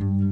Mm-hmm.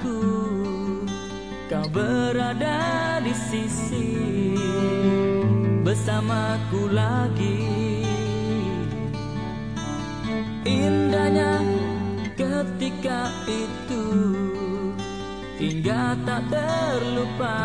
Kau berada di sisi bersamaku lagi. Indahnya ketika itu hingga tak terlupa